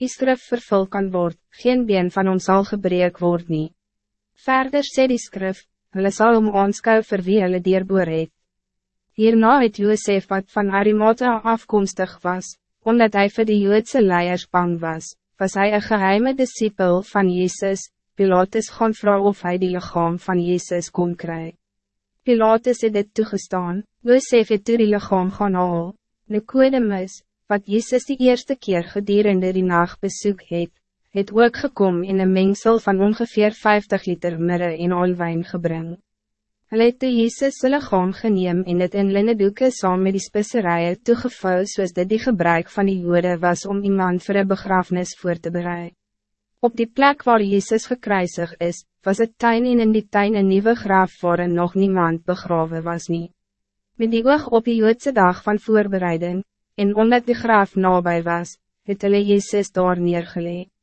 die skrif vervul kan word, geen been van ons zal gebreek word nie. Verder sê die skrif, hulle sal om aanskou vir wie hulle dierboer het. Hierna het Josef wat van Arimata afkomstig was, omdat hij voor de Joodse leiers bang was, was hij een geheime discipel van Jezus, Pilatus gaan vrouw of hij die lichaam van Jezus kon krijgen. Pilatus het dit toegestaan, Josef het toe die lichaam gaan haal, Nicodemus, wat Jezus die eerste keer gedurende die nacht bezoek het, het ook gekom in een mengsel van ongeveer 50 liter mirre in olwijn gebring. Hulle het toe Jesus sy lichaam geneem en het in linnedoeke saam met die spisserijen toegevou soos dit die gebruik van die jode was om iemand voor een begrafenis voor te bereiden. Op die plek waar Jezus gekruisig is, was het tuin en in die tuin een nieuwe graf waarin nog niemand begraven was niet. Met die oog op die Joodse dag van voorbereiding, en omdat die graf nabij was, het hulle Jezus daar neergelegd.